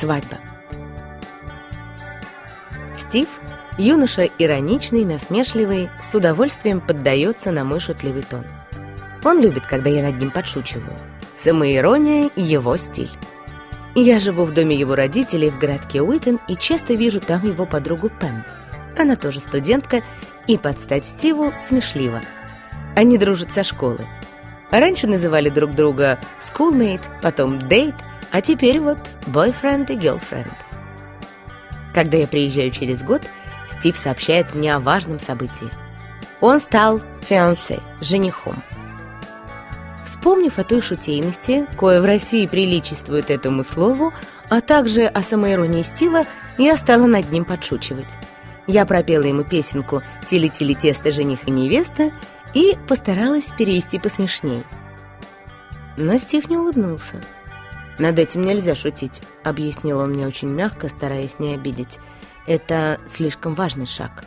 Свадьба. Стив, юноша ироничный, насмешливый, с удовольствием поддается на мой шутливый тон. Он любит, когда я над ним подшучиваю. Самоирония — его стиль. Я живу в доме его родителей в городке Уитон и часто вижу там его подругу Пэм. Она тоже студентка и под стать Стиву смешлива. Они дружат со школы. Раньше называли друг друга schoolmate, потом date, а теперь вот boyfriend и girlfriend. Когда я приезжаю через год, Стив сообщает мне о важном событии. Он стал фиансе, женихом. Вспомнив о той шутейности, кое в России приличествует этому слову, а также о самоиронии Стива, я стала над ним подшучивать. Я пропела ему песенку «Тили-тили тесто, жених и невеста» и постаралась перевести посмешней. Но Стив не улыбнулся. «Над этим нельзя шутить», — объяснил он мне очень мягко, стараясь не обидеть. «Это слишком важный шаг».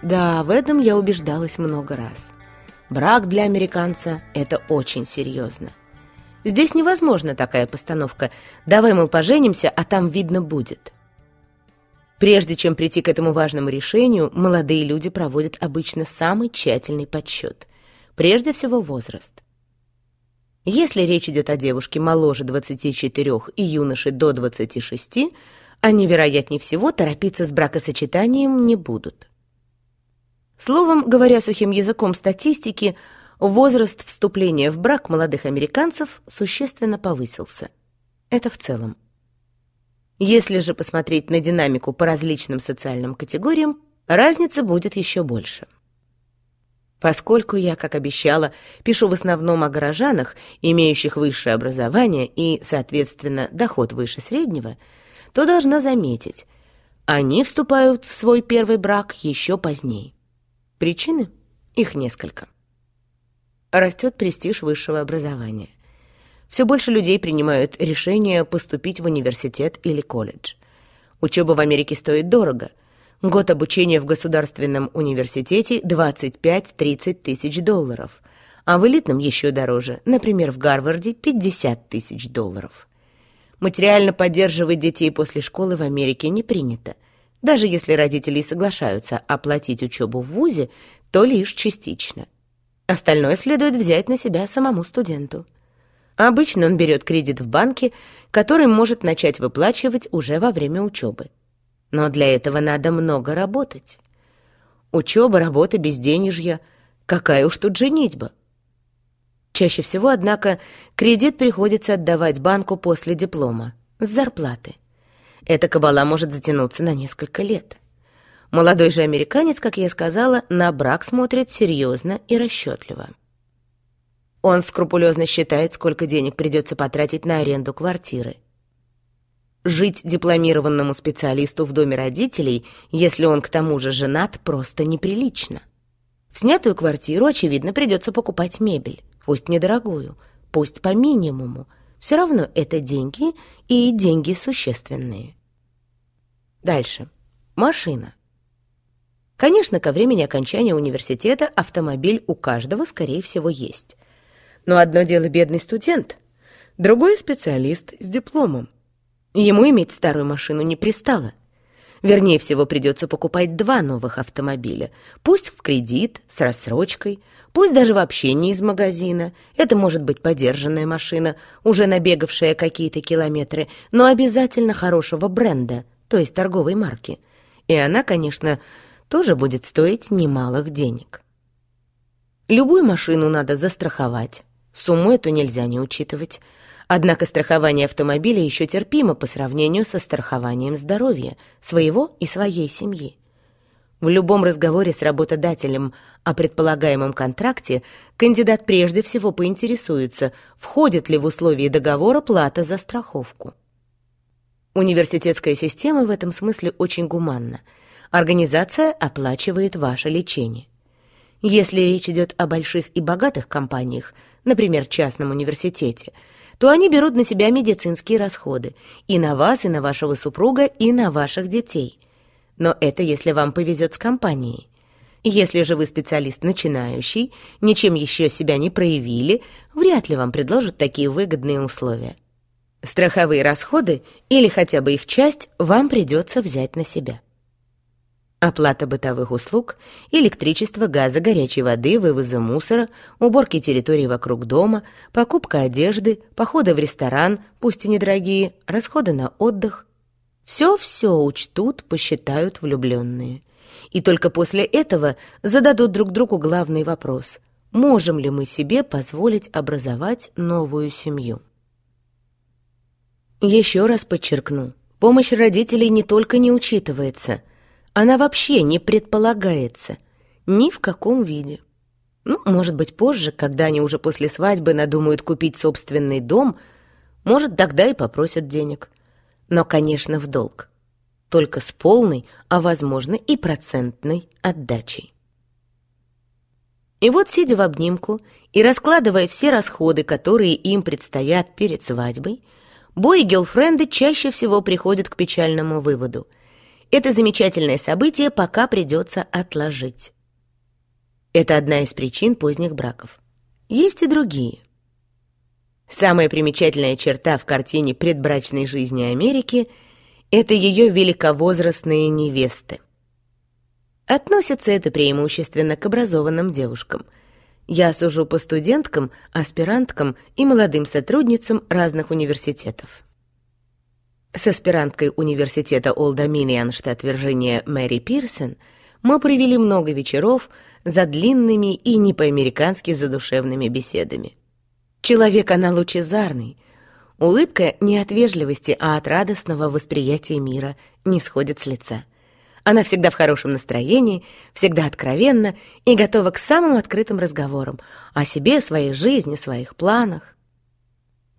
Да, в этом я убеждалась много раз. Брак для американца — это очень серьезно. Здесь невозможна такая постановка. Давай, мол, поженимся, а там видно будет. Прежде чем прийти к этому важному решению, молодые люди проводят обычно самый тщательный подсчет. Прежде всего возраст. Если речь идет о девушке моложе 24 и юноше до 26, они, вероятнее всего, торопиться с бракосочетанием не будут. Словом, говоря сухим языком статистики, возраст вступления в брак молодых американцев существенно повысился. Это в целом. Если же посмотреть на динамику по различным социальным категориям, разница будет еще больше. Поскольку я, как обещала, пишу в основном о горожанах, имеющих высшее образование и, соответственно, доход выше среднего, то должна заметить, они вступают в свой первый брак еще позднее. Причины? Их несколько. Растет престиж высшего образования. Все больше людей принимают решение поступить в университет или колледж. Учеба в Америке стоит дорого – Год обучения в государственном университете 25-30 тысяч долларов, а в элитном еще дороже, например, в Гарварде 50 тысяч долларов. Материально поддерживать детей после школы в Америке не принято. Даже если родители соглашаются оплатить учебу в ВУЗе, то лишь частично. Остальное следует взять на себя самому студенту. Обычно он берет кредит в банке, который может начать выплачивать уже во время учебы. Но для этого надо много работать. Учеба, работа, безденежье. Какая уж тут женитьба. Чаще всего, однако, кредит приходится отдавать банку после диплома, с зарплаты. Эта кабала может затянуться на несколько лет. Молодой же американец, как я сказала, на брак смотрит серьезно и расчетливо. Он скрупулезно считает, сколько денег придется потратить на аренду квартиры. Жить дипломированному специалисту в доме родителей, если он к тому же женат, просто неприлично. В снятую квартиру, очевидно, придется покупать мебель, пусть недорогую, пусть по минимуму. Все равно это деньги и деньги существенные. Дальше. Машина. Конечно, ко времени окончания университета автомобиль у каждого, скорее всего, есть. Но одно дело бедный студент, другой специалист с дипломом. Ему иметь старую машину не пристало. Вернее всего, придется покупать два новых автомобиля. Пусть в кредит, с рассрочкой, пусть даже вообще не из магазина. Это может быть подержанная машина, уже набегавшая какие-то километры, но обязательно хорошего бренда, то есть торговой марки. И она, конечно, тоже будет стоить немалых денег. Любую машину надо застраховать. Сумму эту нельзя не учитывать. Однако страхование автомобиля еще терпимо по сравнению со страхованием здоровья своего и своей семьи. В любом разговоре с работодателем о предполагаемом контракте кандидат прежде всего поинтересуется, входит ли в условия договора плата за страховку. Университетская система в этом смысле очень гуманна. Организация оплачивает ваше лечение. Если речь идет о больших и богатых компаниях, например, частном университете – то они берут на себя медицинские расходы и на вас, и на вашего супруга, и на ваших детей. Но это если вам повезет с компанией. Если же вы специалист начинающий, ничем еще себя не проявили, вряд ли вам предложат такие выгодные условия. Страховые расходы или хотя бы их часть вам придется взять на себя. Оплата бытовых услуг, электричество, газа, горячей воды, вывоза мусора, уборки территории вокруг дома, покупка одежды, походы в ресторан, пусть и недорогие, расходы на отдых. Все-все учтут, посчитают влюбленные. И только после этого зададут друг другу главный вопрос. Можем ли мы себе позволить образовать новую семью? Еще раз подчеркну, помощь родителей не только не учитывается – она вообще не предполагается ни в каком виде. Ну, может быть, позже, когда они уже после свадьбы надумают купить собственный дом, может, тогда и попросят денег. Но, конечно, в долг. Только с полной, а, возможно, и процентной отдачей. И вот, сидя в обнимку и раскладывая все расходы, которые им предстоят перед свадьбой, Бой и гелфренды чаще всего приходят к печальному выводу. Это замечательное событие пока придется отложить. Это одна из причин поздних браков. Есть и другие. Самая примечательная черта в картине предбрачной жизни Америки — это ее великовозрастные невесты. Относится это преимущественно к образованным девушкам. Я сужу по студенткам, аспиранткам и молодым сотрудницам разных университетов. С аспиранткой университета Олд Доминион, штат Вирджиния, Мэри Пирсон, мы провели много вечеров за длинными и не по-американски задушевными беседами. Человек она лучезарный. Улыбка не от вежливости, а от радостного восприятия мира не сходит с лица. Она всегда в хорошем настроении, всегда откровенна и готова к самым открытым разговорам о себе, своей жизни, своих планах.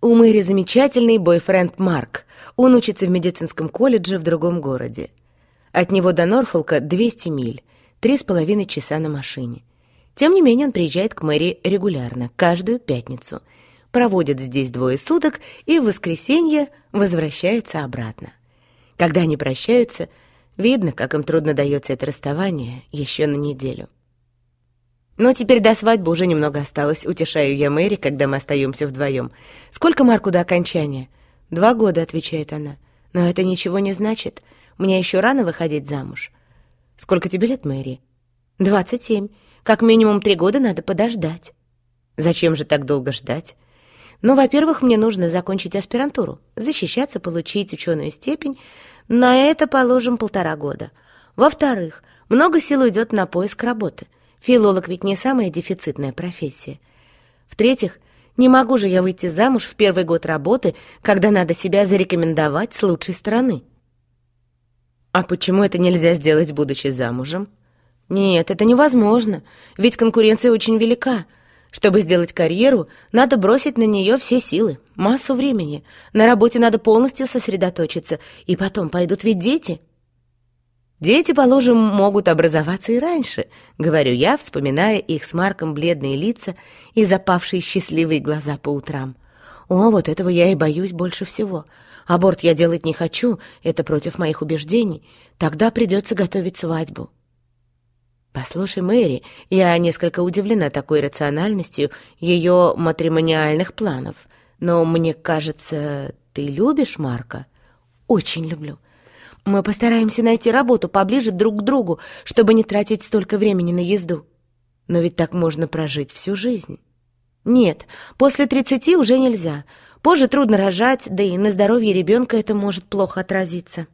У Мэри замечательный бойфренд Марк. Он учится в медицинском колледже в другом городе. От него до Норфолка 200 миль, три с половиной часа на машине. Тем не менее он приезжает к Мэри регулярно, каждую пятницу. Проводит здесь двое суток и в воскресенье возвращается обратно. Когда они прощаются, видно, как им трудно дается это расставание еще на неделю. Но теперь до свадьбы уже немного осталось, утешаю я Мэри, когда мы остаемся вдвоем. Сколько Марку до окончания? Два года, отвечает она. Но это ничего не значит. Мне еще рано выходить замуж. Сколько тебе лет, Мэри? Двадцать семь. Как минимум три года надо подождать. Зачем же так долго ждать? Ну, во-первых, мне нужно закончить аспирантуру, защищаться, получить ученую степень. На это положим полтора года. Во-вторых, много сил уйдет на поиск работы — Филолог ведь не самая дефицитная профессия. В-третьих, не могу же я выйти замуж в первый год работы, когда надо себя зарекомендовать с лучшей стороны. А почему это нельзя сделать, будучи замужем? Нет, это невозможно, ведь конкуренция очень велика. Чтобы сделать карьеру, надо бросить на нее все силы, массу времени. На работе надо полностью сосредоточиться, и потом пойдут ведь дети — Дети, положим, могут образоваться и раньше, говорю я, вспоминая их с Марком бледные лица и запавшие счастливые глаза по утрам. О, вот этого я и боюсь больше всего. Аборт я делать не хочу, это против моих убеждений. Тогда придется готовить свадьбу. Послушай, Мэри, я несколько удивлена такой рациональностью ее матримониальных планов. Но мне кажется, ты любишь Марка? Очень люблю. Мы постараемся найти работу поближе друг к другу, чтобы не тратить столько времени на езду. Но ведь так можно прожить всю жизнь. Нет, после тридцати уже нельзя. Позже трудно рожать, да и на здоровье ребенка это может плохо отразиться.